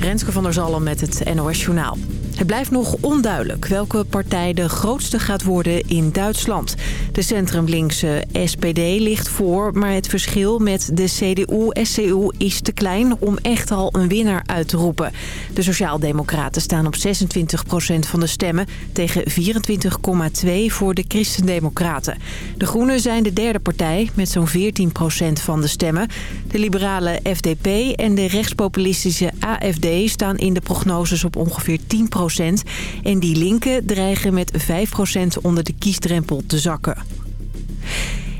Renske van der Zalm met het NOS Journaal. Het blijft nog onduidelijk welke partij de grootste gaat worden in Duitsland. De centrumlinkse SPD ligt voor, maar het verschil met de CDU-SCU is te klein om echt al een winnaar uit te roepen. De Sociaaldemocraten staan op 26% van de stemmen tegen 24,2 voor de Christendemocraten. De Groenen zijn de derde partij met zo'n 14% van de stemmen. De liberale FDP en de rechtspopulistische AFD staan in de prognoses op ongeveer 10 En die linken dreigen met 5% onder de kiesdrempel te zakken.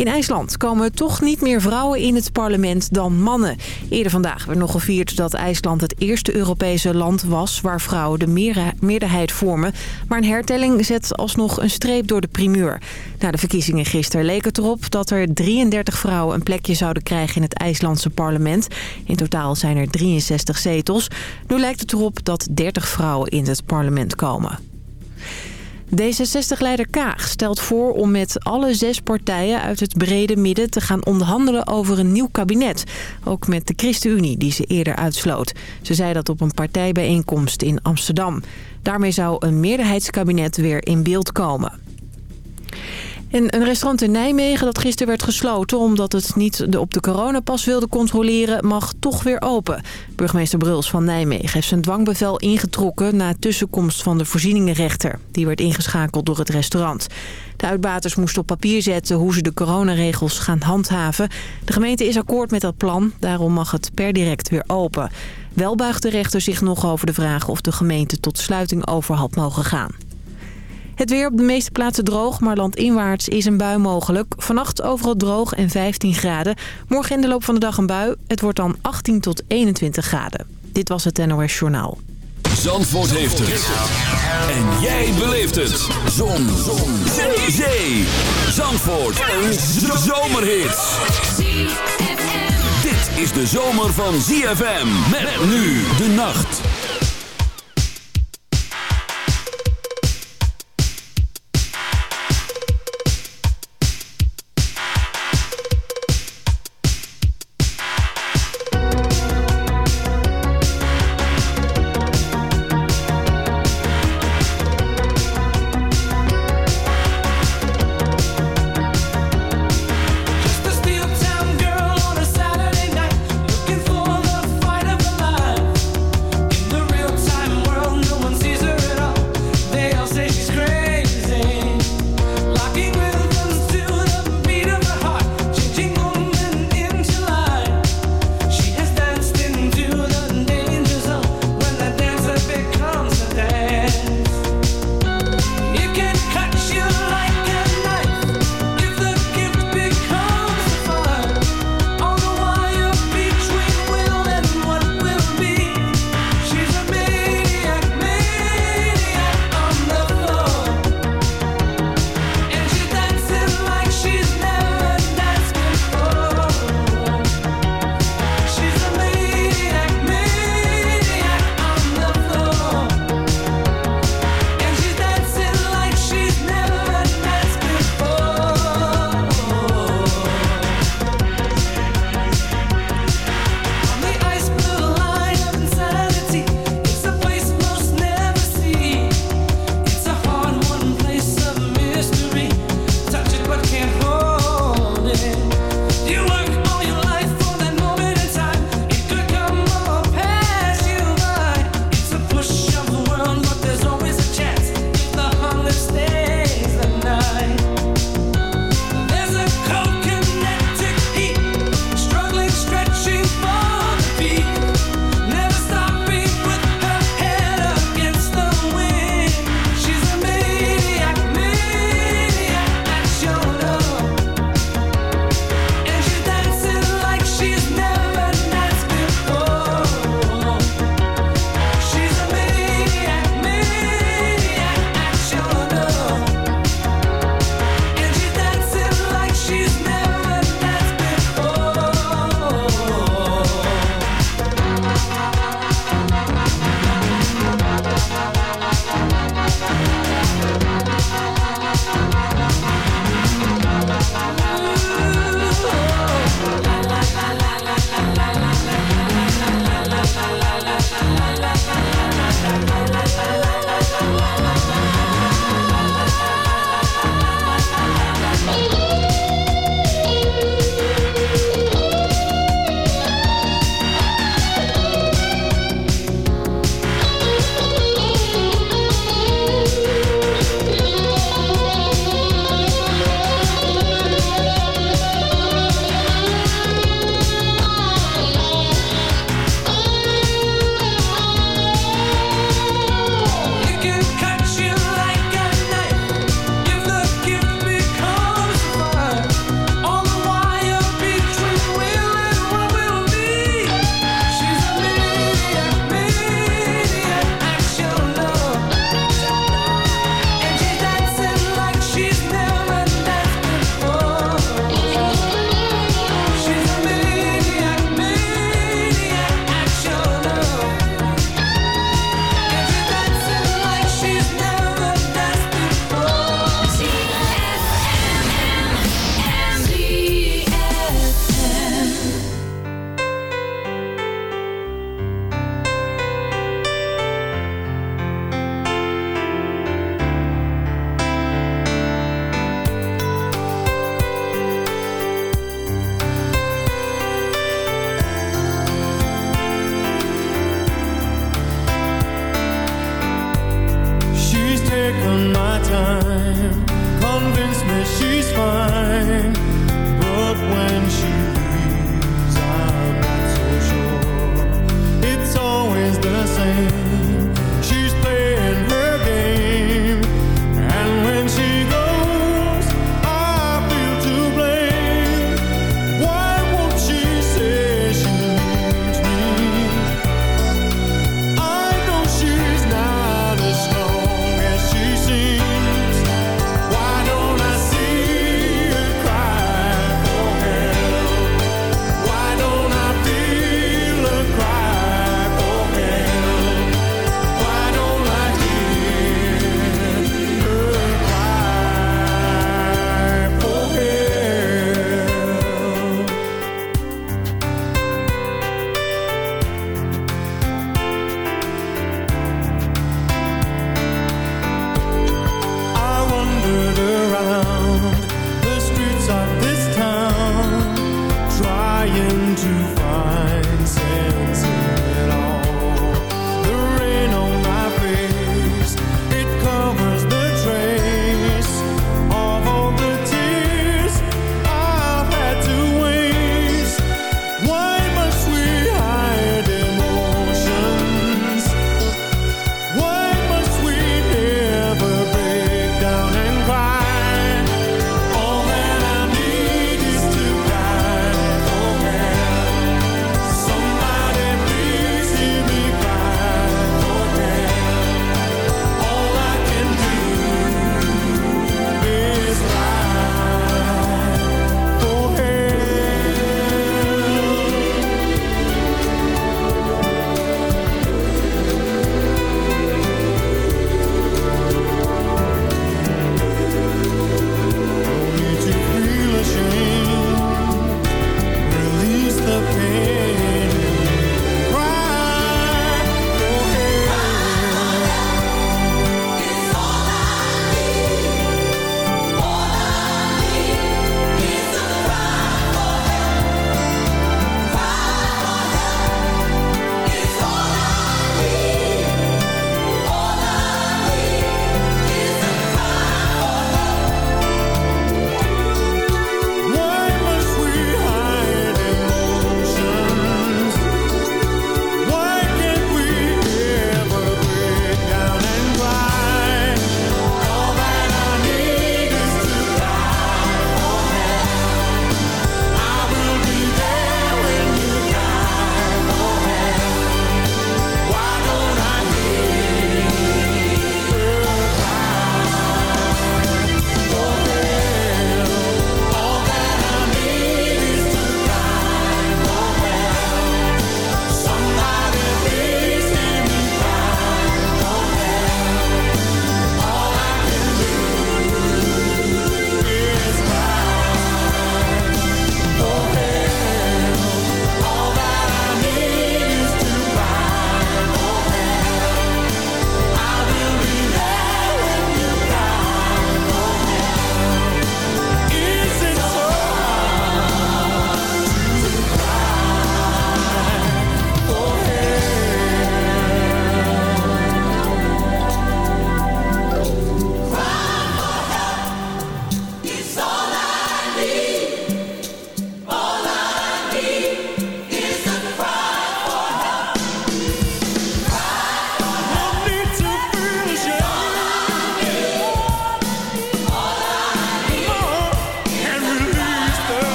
In IJsland komen toch niet meer vrouwen in het parlement dan mannen. Eerder vandaag werd nog gevierd dat IJsland het eerste Europese land was... waar vrouwen de meerderheid vormen. Maar een hertelling zet alsnog een streep door de primeur. Na de verkiezingen gisteren leek het erop dat er 33 vrouwen een plekje zouden krijgen in het IJslandse parlement. In totaal zijn er 63 zetels. Nu lijkt het erop dat 30 vrouwen in het parlement komen. D66-leider Kaag stelt voor om met alle zes partijen uit het brede midden te gaan onderhandelen over een nieuw kabinet. Ook met de ChristenUnie die ze eerder uitsloot. Ze zei dat op een partijbijeenkomst in Amsterdam. Daarmee zou een meerderheidskabinet weer in beeld komen. En een restaurant in Nijmegen dat gisteren werd gesloten... omdat het niet op de coronapas wilde controleren, mag toch weer open. Burgemeester Bruls van Nijmegen heeft zijn dwangbevel ingetrokken... na tussenkomst van de voorzieningenrechter. Die werd ingeschakeld door het restaurant. De uitbaters moesten op papier zetten hoe ze de coronaregels gaan handhaven. De gemeente is akkoord met dat plan, daarom mag het per direct weer open. Wel buigt de rechter zich nog over de vraag of de gemeente tot sluiting over had mogen gaan. Het weer op de meeste plaatsen droog, maar landinwaarts is een bui mogelijk. Vannacht overal droog en 15 graden. Morgen in de loop van de dag een bui. Het wordt dan 18 tot 21 graden. Dit was het NOS Journaal. Zandvoort heeft het. En jij beleeft het. Zon. Zon. Zee. Zee. Zandvoort. Een zomerhit. Dit is de zomer van ZFM. Met nu de nacht.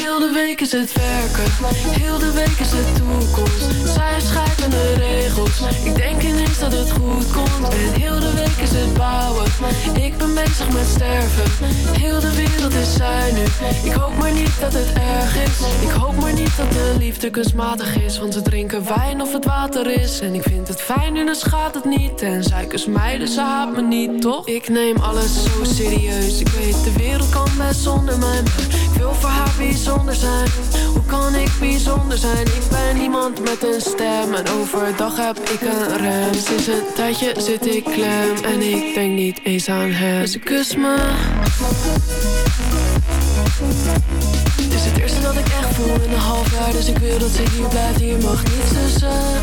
heel de week is het werken, heel de week is het toekomst. Zij schrijven de regels, ik denk ineens dat het goed komt. En heel de week is het bouwen, ik ben bezig met sterven. Heel de wereld is zij nu, ik hoop maar niet dat het erg is. Ik hoop maar niet dat de liefde kunstmatig is, want ze drinken wijn of het water is. En ik vind het fijn nu, dan schaadt het niet. En zij kust mij, dus ze haat me niet, toch? Ik neem alles zo serieus, ik weet de wereld kan best zonder mij. Ik wil voor haar zijn? Hoe kan ik bijzonder zijn? Ik ben iemand met een stem En overdag heb ik een rem. Sinds een tijdje zit ik klem En ik denk niet eens aan hem. Ze kus me. Het is het eerste dat ik echt voel in een half jaar Dus ik wil dat ze hier blijft. Hier mag niets tussen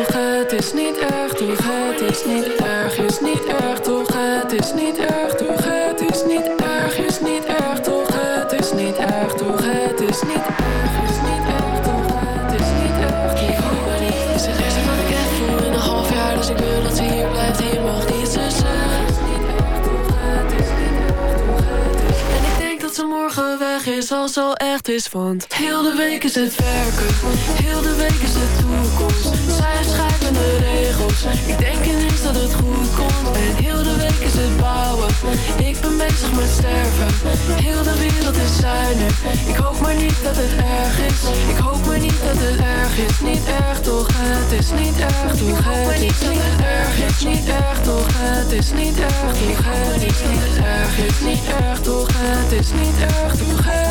is niet erg toch, het is niet erg Is niet erg toch, het is niet erg toch? Het is niet erg, is niet erg toch? Het is niet erg toch, het is niet is als al echt is Want heel de week is het werken Heel de week is de toekomst Zij schrijven de regels Ik denk ineens dat het goed komt En heel de week is het bouwen Ik ben bezig met sterven Heel de wereld is nu Ik hoop maar niet dat het erg is Ik hoop maar niet dat het erg is Niet erg toch, het is niet erg toch Het is niet erg, is niet erg toch Het is niet erg toch Het is niet erg, is niet erg toch Het is niet erg toch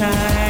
time.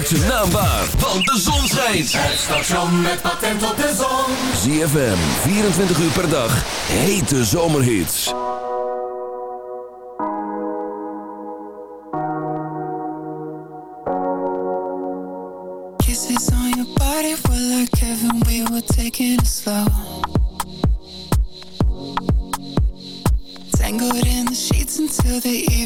maakt zijn naam waar, want de zon schijnt. Het station met patent op de zon. ZFM, 24 uur per dag, hete zomerhits. Kisses on your body were like heaven, we were taking it slow. Tangled in the sheets until the evening.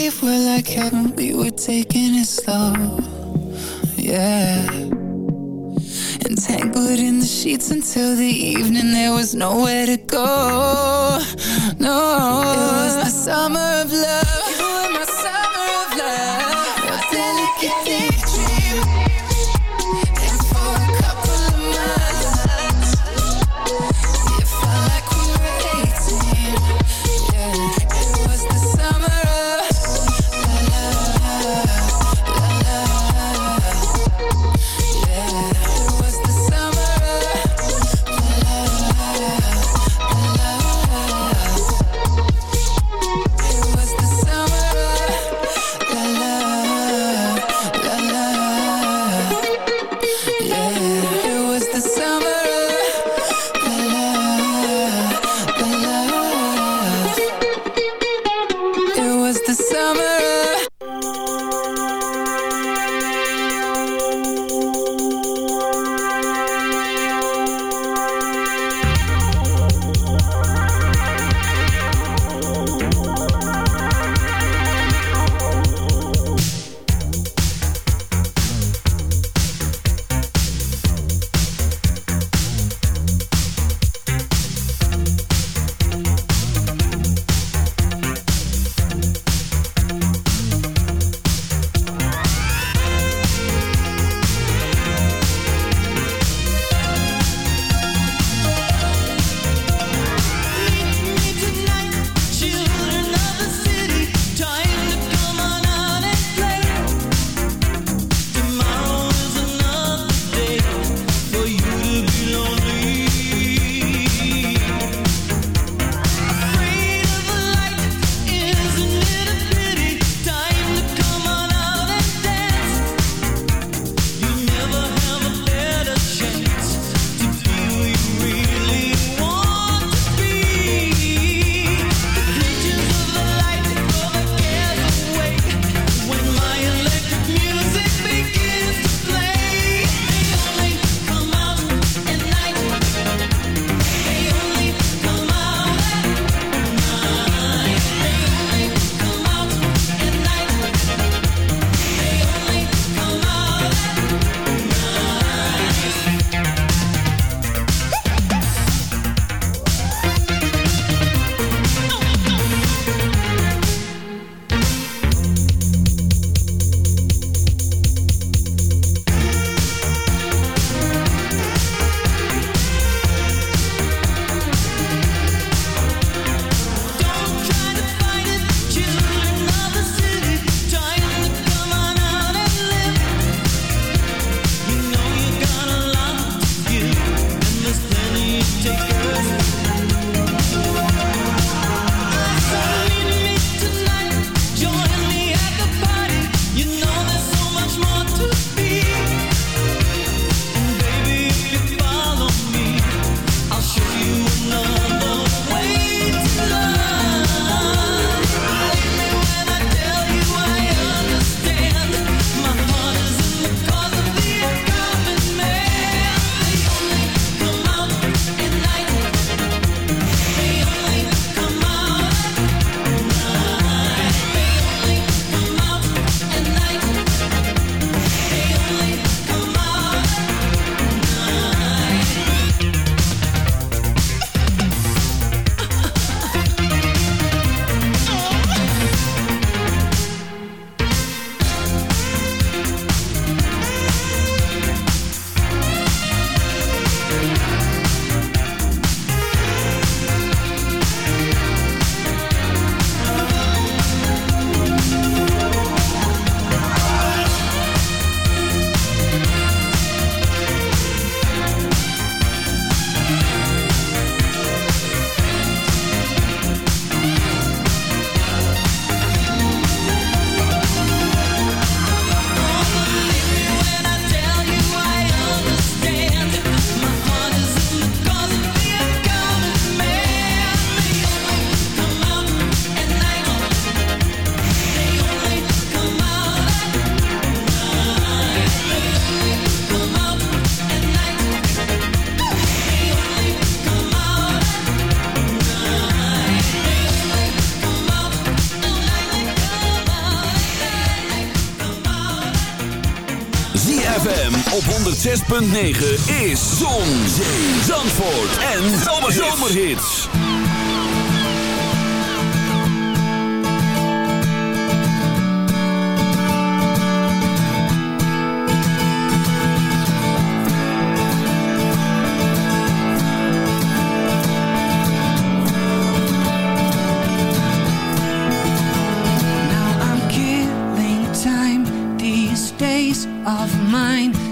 Your body were like heaven. We were taking it slow. Yeah. Entangled in the sheets until the evening. There was nowhere to go. No. It was the summer of love. You were my summer of love. A delicate 106.9 is Zon, Zee, Zandvoort en Zomerhits. Now I'm killing time. These days of mine,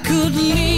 could leave.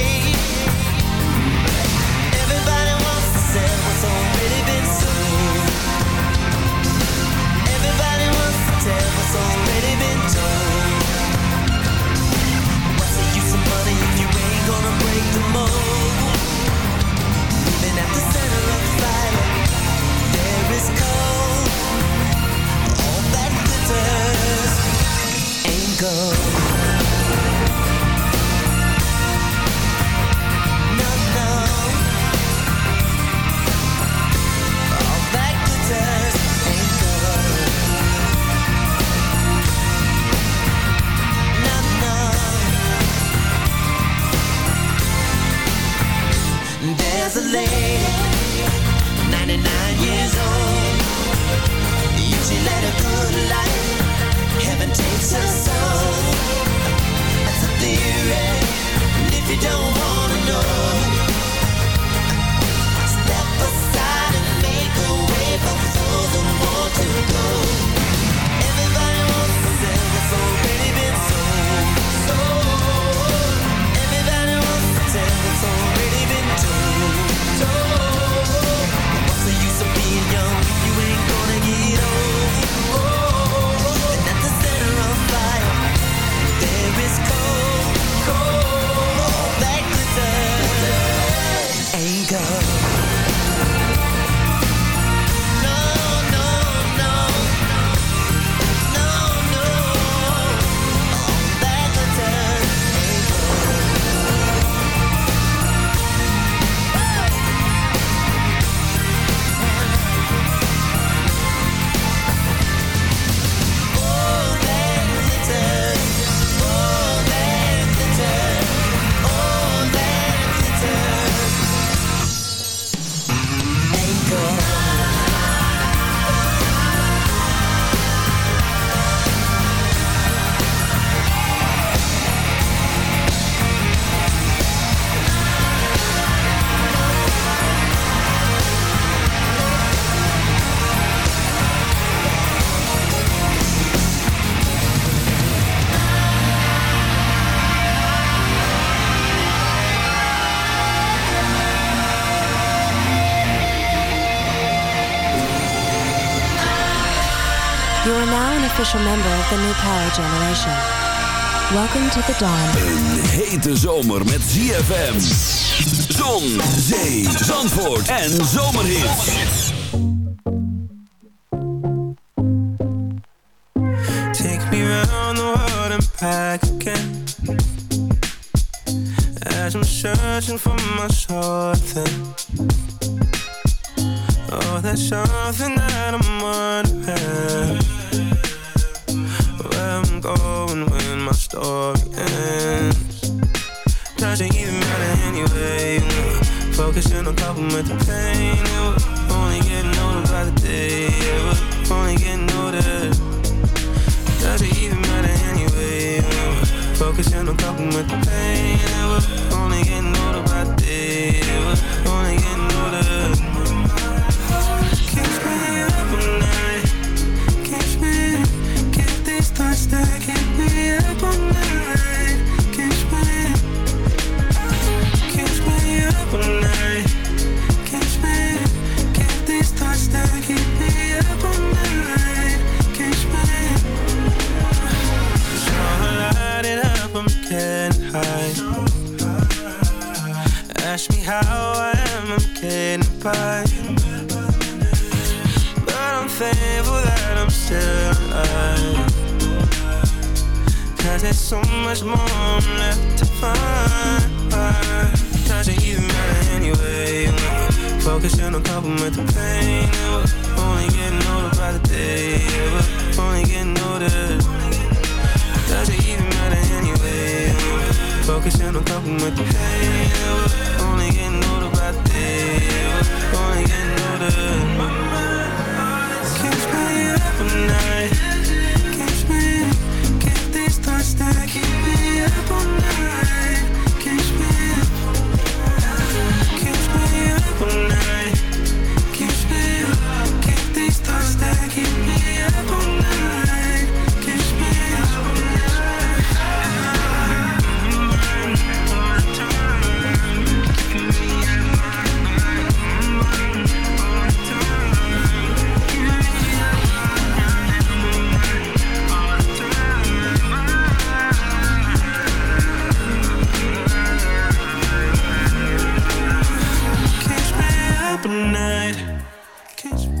go. the new power generation. Welcome to the dawn. Een hete zomer met ZFM. Zon, zee, zandvoort en zomerhit. Take me round the world and back again. As I'm searching for my something. Oh, that's something that I'm I'm coping with the pain. And we're only getting older. much more I'm left to find. Not you even matter anyway. Focus on coping with the pain. Yeah, only getting older by the day. Yeah, only getting older. Does it even matter anyway? Focus on coping with the pain. Yeah, night. Catch me.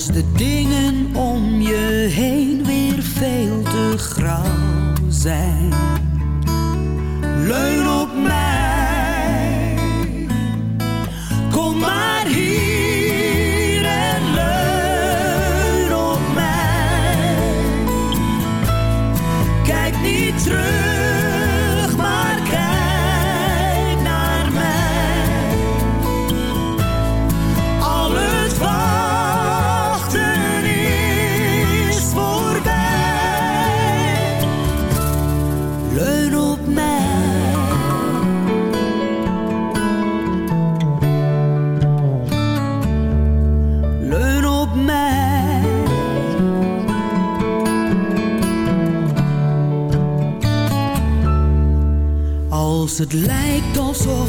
als de dingen om je heen weer veel te grauw zijn. leuk. het lijkt alsof